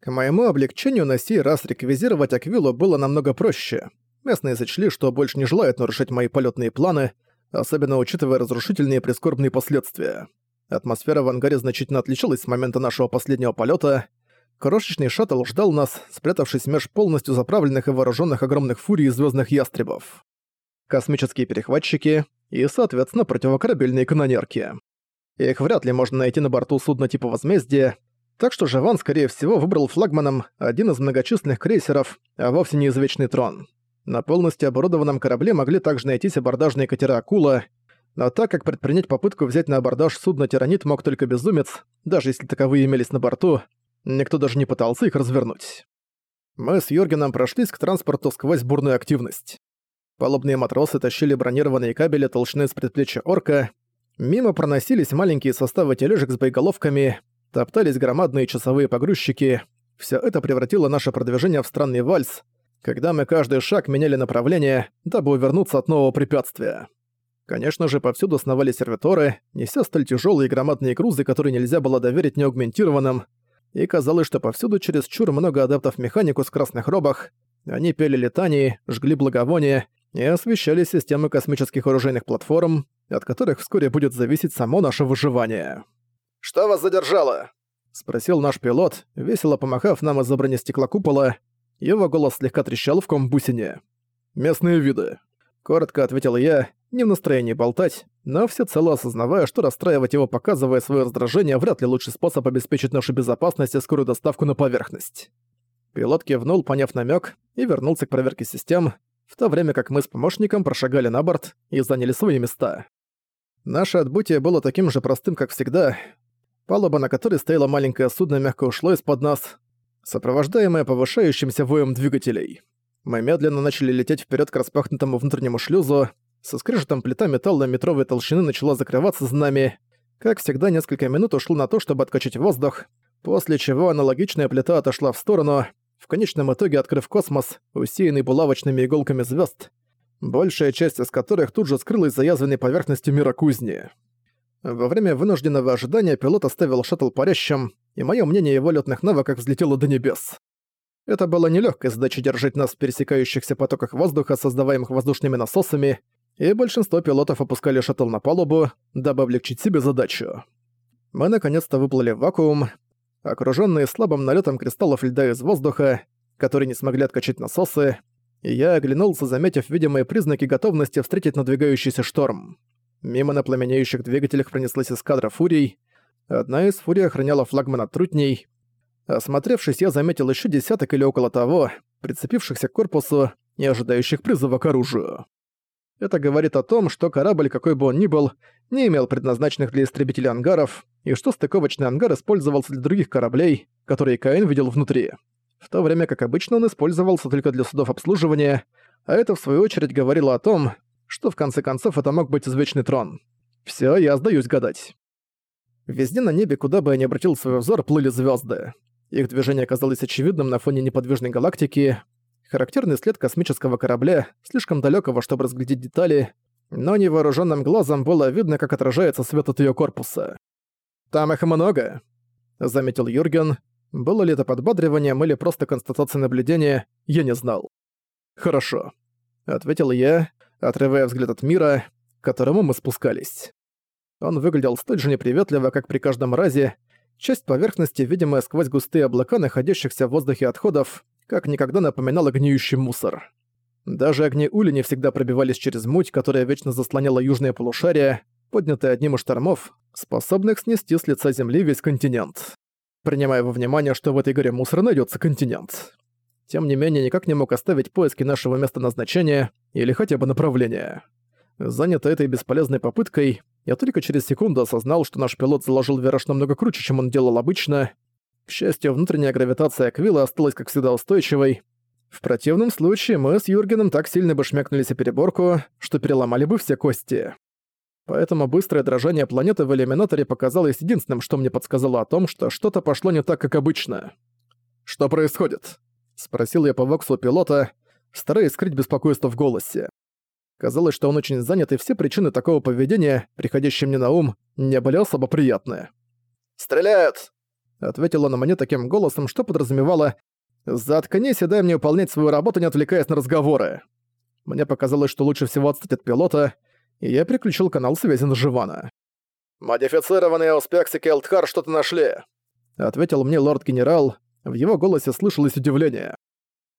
К моему облегчению на сей раз реквизировать Аквилу было намного проще. Местные сочли, что больше не желают нарушать мои полетные планы, особенно учитывая разрушительные прискорбные последствия. Атмосфера в ангаре значительно отличалась с момента нашего последнего полета. Крошечный шаттл ждал нас, спрятавшись меж полностью заправленных и вооруженных огромных фурий звездных ястребов. Космические перехватчики и, соответственно, противокорабельные канонерки. Их вряд ли можно найти на борту судна типа «Возмездие», так что Жаван, скорее всего, выбрал флагманом один из многочисленных крейсеров, а вовсе не извечный трон. На полностью оборудованном корабле могли также найтись абордажные катера «Акула», но так как предпринять попытку взять на абордаж судно «Тиранит» мог только безумец, даже если таковые имелись на борту, никто даже не пытался их развернуть. Мы с Йоргеном прошлись к транспорту сквозь бурную активность. Палубные матросы тащили бронированные кабели толщиной с предплечья орка, мимо проносились маленькие составы тележек с боеголовками, топтались громадные часовые погрузчики. Все это превратило наше продвижение в странный вальс, когда мы каждый шаг меняли направление, дабы увернуться от нового препятствия. Конечно же, повсюду сновали сервиторы, неся столь тяжелые громадные грузы, которые нельзя было доверить неаугментированным, и казалось, что повсюду через чур много адептов механику с красных робах. Они пели летании, жгли благовония и освещали системы космических оружейных платформ, от которых вскоре будет зависеть само наше выживание. «Что вас задержало?» — спросил наш пилот, весело помахав нам из-за бронестекла купола. Его голос слегка трещал в комбусине. «Местные виды», — коротко ответил я, не в настроении болтать, но всецело осознавая, что расстраивать его, показывая свое раздражение, вряд ли лучший способ обеспечить нашу безопасность и скорую доставку на поверхность. Пилот кивнул, поняв намек, и вернулся к проверке систем, в то время как мы с помощником прошагали на борт и заняли свои места. Наше отбытие было таким же простым, как всегда. Палуба, на которой стояло маленькое судно, мягко ушло из-под нас, сопровождаемое повышающимся воем двигателей. Мы медленно начали лететь вперед к распахнутому внутреннему шлюзу, со скрежетом плита металла метровой толщины начала закрываться за нами. Как всегда, несколько минут ушло на то, чтобы откачать воздух, после чего аналогичная плита отошла в сторону, в конечном итоге открыв космос, усеянный булавочными иголками звезд, большая часть из которых тут же скрылась за язвенной поверхностью мира кузни. Во время вынужденного ожидания пилот оставил шаттл парящим, и мое мнение его летных навыках взлетело до небес. Это было нелегкой задачей держать нас в пересекающихся потоках воздуха, создаваемых воздушными насосами, и большинство пилотов опускали шаттл на палубу, дабы облегчить себе задачу. Мы наконец-то выплыли в вакуум, окружённые слабым налетом кристаллов льда из воздуха, которые не смогли откачать насосы, и я оглянулся, заметив видимые признаки готовности встретить надвигающийся шторм. Мимо на пламенеющих двигателях пронеслась эскадра фурий. Одна из фурий охраняла флагман от трутней. Осмотревшись, я заметил ещё десяток или около того, прицепившихся к корпусу и ожидающих призыва к оружию. Это говорит о том, что корабль, какой бы он ни был, не имел предназначенных для истребителей ангаров, и что стыковочный ангар использовался для других кораблей, которые Каин видел внутри. В то время как обычно он использовался только для судов обслуживания, а это в свою очередь говорило о том, что в конце концов это мог быть извечный трон. Всё, я сдаюсь гадать. Везде на небе, куда бы я ни обратил свой взор, плыли звезды. Их движение казалось очевидным на фоне неподвижной галактики, Характерный след космического корабля, слишком далекого, чтобы разглядеть детали, но невооруженным глазом было видно, как отражается свет от ее корпуса. «Там их много», — заметил Юрген. Было ли это подбадриванием или просто констатацией наблюдения, я не знал. «Хорошо», — ответил я, отрывая взгляд от мира, к которому мы спускались. Он выглядел столь же неприветливо, как при каждом разе, часть поверхности, видимая сквозь густые облака находящихся в воздухе отходов, как никогда напоминал гниющий мусор. Даже огни Ули не всегда пробивались через муть, которая вечно заслоняла южное полушарие, поднятое одним из штормов, способных снести с лица Земли весь континент. Принимая во внимание, что в этой горе мусора найдется континент. Тем не менее, никак не мог оставить поиски нашего места назначения или хотя бы направления. Занятый этой бесполезной попыткой, я только через секунду осознал, что наш пилот заложил вираж намного круче, чем он делал обычно, к счастью, внутренняя гравитация Аквила осталась как всегда устойчивой. В противном случае мы с Юргеном так сильно бы шмякнулись о переборку, что переломали бы все кости. Поэтому быстрое дрожание планеты в иллюминаторе показалось единственным, что мне подсказало о том, что что-то пошло не так, как обычно. «Что происходит?» — спросил я по воксу пилота, стараясь скрыть беспокойство в голосе. Казалось, что он очень занят, и все причины такого поведения, приходящие мне на ум, не были особо приятны. «Стреляют!» Ответила на мне таким голосом, что подразумевала «Заткнись и дай мне выполнять свою работу, не отвлекаясь на разговоры». Мне показалось, что лучше всего отстать от пилота, и я переключил канал связи на Живана. «Модифицированные ауспексы Келтхар что-то нашли», — ответил мне лорд-генерал. В его голосе слышалось удивление.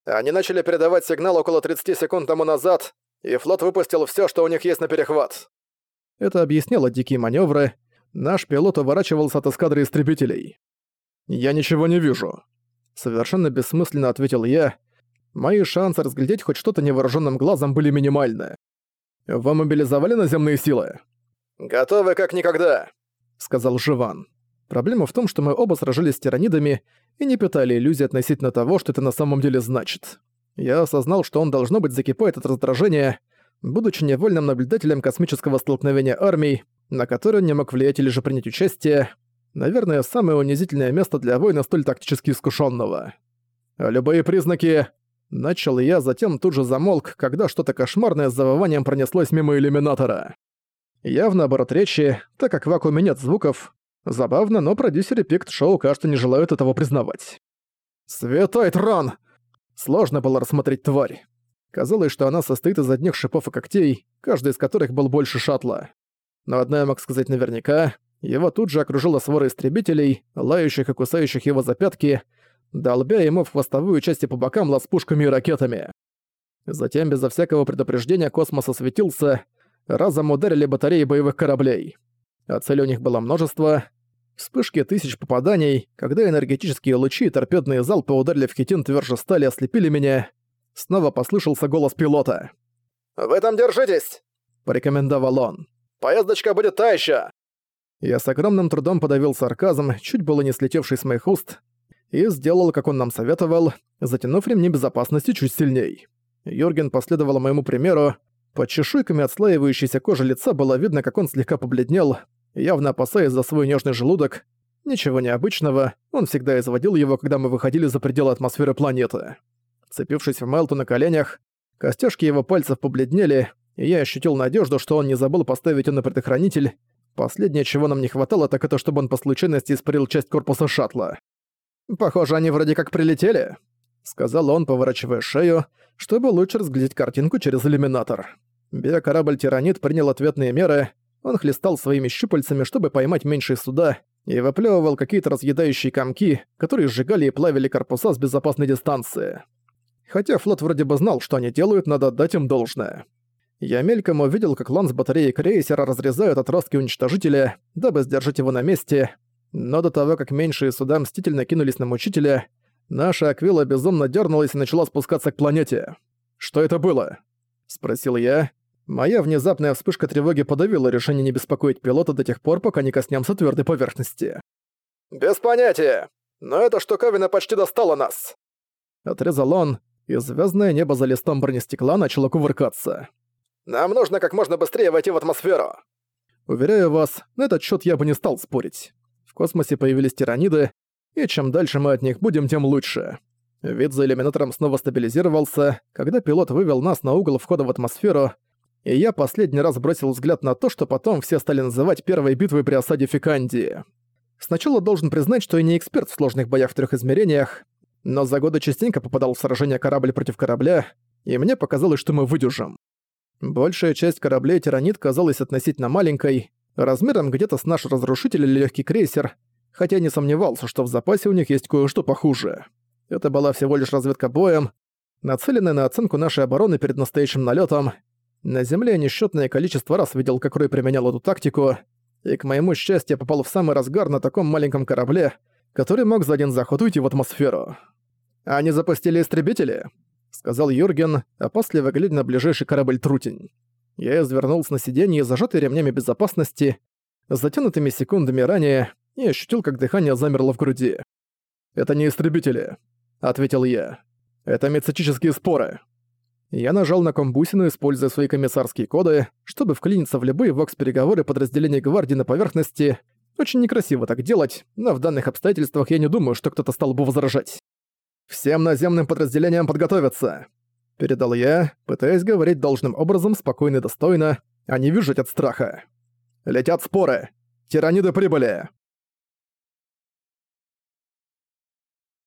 «Они начали передавать сигнал около 30 секунд тому назад, и флот выпустил все, что у них есть на перехват». Это объясняло дикие маневры. Наш пилот уворачивался от эскадры истребителей. «Я ничего не вижу», — совершенно бессмысленно ответил я. Мои шансы разглядеть хоть что-то невооруженным глазом были минимальны. «Вы мобилизовали наземные силы?» «Готовы как никогда», — сказал Живан. Проблема в том, что мы оба сражались с тиранидами и не питали иллюзий относительно того, что это на самом деле значит. Я осознал, что он, должно быть, закипает от раздражения, будучи невольным наблюдателем космического столкновения армий, на которое не мог влиять или же принять участие, наверное, самое унизительное место для воина столь тактически искушенного. Любые признаки... Начал я, затем тут же замолк, когда что-то кошмарное с завыванием пронеслось мимо иллюминатора. Явно оборот речи, так как в вакууме нет звуков. Забавно, но продюсеры Пикт Шоу, кажется, не желают этого признавать. «Святой трон!» Сложно было рассмотреть тварь. Казалось, что она состоит из одних шипов и когтей, каждый из которых был больше шаттла. Но одно я мог сказать наверняка, его тут же окружила свора истребителей, лающих и кусающих его за пятки, долбя ему в хвостовую часть и по бокам ласпушками и ракетами. Затем, безо всякого предупреждения, космос осветился, разом ударили батареи боевых кораблей. А целей у них было множество. Вспышки тысяч попаданий, когда энергетические лучи и торпедные залпы ударили в хитин тверже стали, ослепили меня. Снова послышался голос пилота. «Вы там держитесь!» — порекомендовал он. «Поездочка будет та ещё!» Я с огромным трудом подавил сарказм, чуть было не слетевший с моих уст, и сделал, как он нам советовал, затянув ремни безопасности чуть сильней. Юрген последовал моему примеру, под чешуйками отслаивающейся кожи лица было видно, как он слегка побледнел, явно опасаясь за свой нежный желудок. Ничего необычного, он всегда изводил его, когда мы выходили за пределы атмосферы планеты. Цепившись в Мелту на коленях, костяшки его пальцев побледнели, и я ощутил надежду, что он не забыл поставить ее на предохранитель. Последнее, чего нам не хватало, так это чтобы он по случайности испарил часть корпуса шаттла. «Похоже, они вроде как прилетели», — сказал он, поворачивая шею, чтобы лучше разглядеть картинку через иллюминатор. Биокорабль «Тиранит» принял ответные меры, он хлестал своими щупальцами, чтобы поймать меньшие суда, и выплевывал какие-то разъедающие комки, которые сжигали и плавили корпуса с безопасной дистанции. Хотя флот вроде бы знал, что они делают, надо отдать им должное. Я мельком увидел, как ланс батареи крейсера разрезают отростки уничтожителя, дабы сдержать его на месте, но до того, как меньшие суда мстительно кинулись на мучителя, Наша Аквила безумно дернулась и начала спускаться к планете. «Что это было?» — спросил я. Моя внезапная вспышка тревоги подавила решение не беспокоить пилота до тех пор, пока не коснемся твердой поверхности. «Без понятия! Но эта штуковина почти достала нас!» Отрезал он, и звездное небо за листом бронестекла начало кувыркаться. «Нам нужно как можно быстрее войти в атмосферу!» Уверяю вас, на этот счет я бы не стал спорить. В космосе появились тираниды, и чем дальше мы от них будем, тем лучше. Вид за иллюминатором снова стабилизировался, когда пилот вывел нас на угол входа в атмосферу, и я последний раз бросил взгляд на то, что потом все стали называть первой битвой при осаде Фикандии. Сначала должен признать, что я не эксперт в сложных боях в трех измерениях, но за годы частенько попадал в сражение корабль против корабля, и мне показалось, что мы выдержим. Большая часть кораблей Тиранит казалась относительно маленькой, размером где-то с наш разрушитель или легкий крейсер, хотя не сомневался, что в запасе у них есть кое-что похуже. Это была всего лишь разведка боем, нацеленная на оценку нашей обороны перед настоящим налетом. На земле несчетное количество раз видел, как Рой применял эту тактику, и, к моему счастью, попал в самый разгар на таком маленьком корабле, который мог за один заход уйти в атмосферу. «Они запустили истребители?» — сказал Юрген, опасливо глядя на ближайший корабль Трутень. Я извернулся на сиденье, зажатый ремнями безопасности, затянутыми секундами ранее, и ощутил, как дыхание замерло в груди. «Это не истребители», — ответил я. «Это мецетические споры». Я нажал на комбусину, используя свои комиссарские коды, чтобы вклиниться в любые вокс-переговоры подразделений гвардии на поверхности. Очень некрасиво так делать, но в данных обстоятельствах я не думаю, что кто-то стал бы возражать. «Всем наземным подразделениям подготовиться», — передал я, пытаясь говорить должным образом спокойно и достойно, а не визжать от страха. «Летят споры! Тираниды прибыли!»